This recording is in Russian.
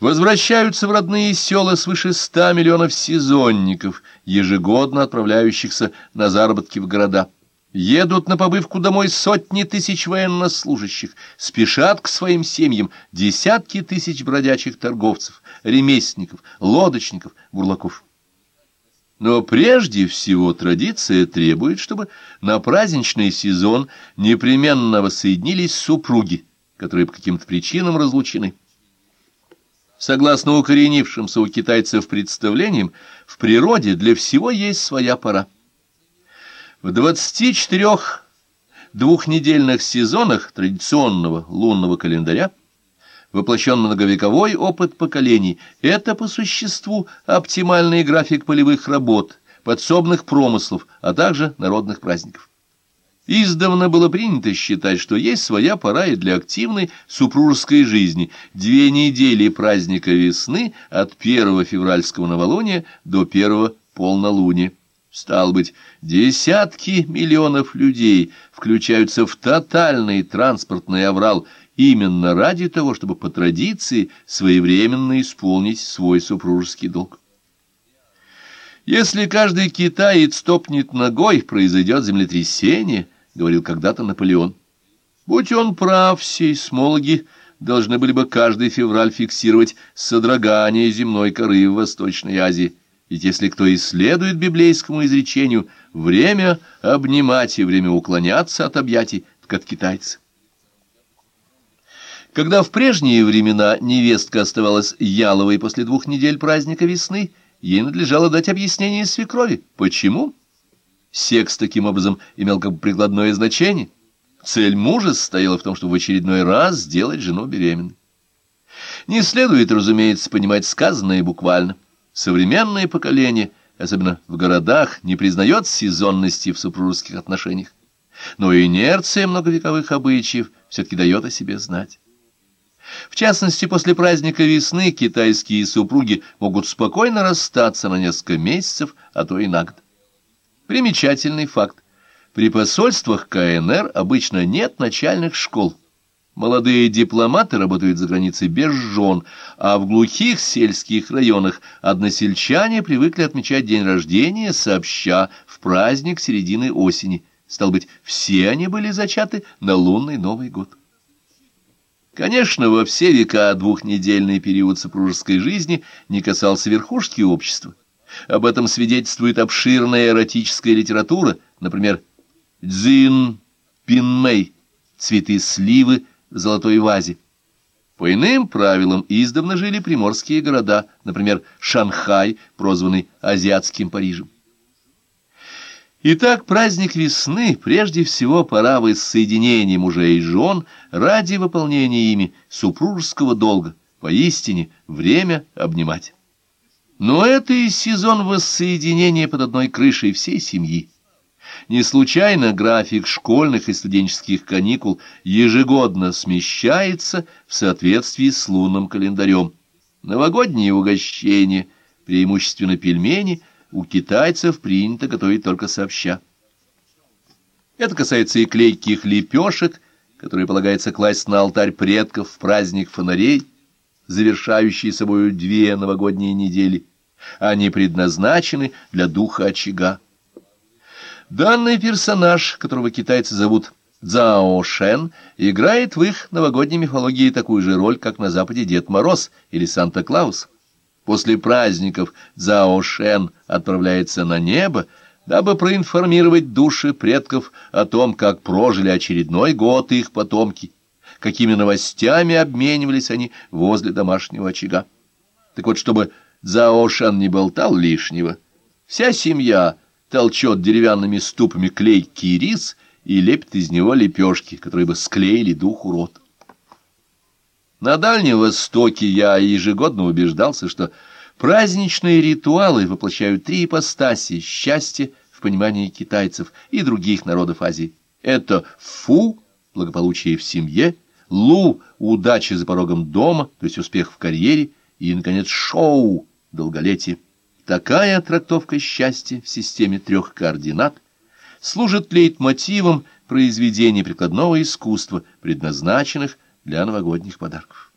Возвращаются в родные села свыше ста миллионов сезонников, ежегодно отправляющихся на заработки в города. Едут на побывку домой сотни тысяч военнослужащих, спешат к своим семьям десятки тысяч бродячих торговцев, ремесленников, лодочников, бурлаков. Но прежде всего традиция требует, чтобы на праздничный сезон непременно воссоединились супруги, которые по каким-то причинам разлучены. Согласно укоренившимся у китайцев представлениям, в природе для всего есть своя пора. В 24 двухнедельных сезонах традиционного лунного календаря воплощен многовековой опыт поколений. Это, по существу, оптимальный график полевых работ, подсобных промыслов, а также народных праздников. Издавна было принято считать, что есть своя пора и для активной супружеской жизни. Две недели праздника весны от первого февральского новолуния до первого полнолуния. Стал быть, десятки миллионов людей включаются в тотальный транспортный аврал именно ради того, чтобы по традиции своевременно исполнить свой супружеский долг. Если каждый китаец топнет ногой, произойдет землетрясение –— говорил когда-то Наполеон. Будь он прав, сейсмологи должны были бы каждый февраль фиксировать содрогание земной коры в Восточной Азии. Ведь если кто исследует библейскому изречению «время обнимать и время уклоняться от объятий», так от китайца. Когда в прежние времена невестка оставалась яловой после двух недель праздника весны, ей надлежало дать объяснение свекрови. Почему? Секс таким образом имел как бы прикладное значение. Цель мужа состояла в том, чтобы в очередной раз сделать жену беременной. Не следует, разумеется, понимать сказанное буквально. Современное поколение, особенно в городах, не признает сезонности в супружеских отношениях. Но инерция многовековых обычаев все-таки дает о себе знать. В частности, после праздника весны китайские супруги могут спокойно расстаться на несколько месяцев, а то и на год. Примечательный факт. При посольствах КНР обычно нет начальных школ. Молодые дипломаты работают за границей без жен, а в глухих сельских районах односельчане привыкли отмечать день рождения сообща в праздник середины осени. Стал быть, все они были зачаты на лунный Новый год. Конечно, во все века двухнедельный период супружеской жизни не касался верхушки общества. Об этом свидетельствует обширная эротическая литература, например, «Дзин Пинмей» «Цветы сливы в золотой вазе». По иным правилам издавна жили приморские города, например, Шанхай, прозванный Азиатским Парижем. Итак, праздник весны прежде всего пора воссоединения мужей и жен ради выполнения ими супружеского долга, поистине время обнимать. Но это и сезон воссоединения под одной крышей всей семьи. Не случайно график школьных и студенческих каникул ежегодно смещается в соответствии с лунным календарем. Новогодние угощения, преимущественно пельмени, у китайцев принято готовить только сообща. Это касается и клейких лепешек, которые полагается класть на алтарь предков в праздник фонарей, завершающий собою две новогодние недели. Они предназначены для духа очага. Данный персонаж, которого китайцы зовут Цао Шен, играет в их новогодней мифологии такую же роль, как на Западе Дед Мороз или Санта-Клаус. После праздников Цао Шен отправляется на небо, дабы проинформировать души предков о том, как прожили очередной год их потомки, какими новостями обменивались они возле домашнего очага. Так вот, чтобы Заошан не болтал лишнего. Вся семья толчет деревянными ступами клейкий рис и лепит из него лепешки, которые бы склеили духу рот. На Дальнем Востоке я ежегодно убеждался, что праздничные ритуалы воплощают три ипостаси счастья в понимании китайцев и других народов Азии. Это фу – благополучие в семье, лу – удача за порогом дома, то есть успех в карьере, и, наконец, шоу долголетие. Такая трактовка счастья в системе трех координат служит лейтмотивом произведений прикладного искусства, предназначенных для новогодних подарков.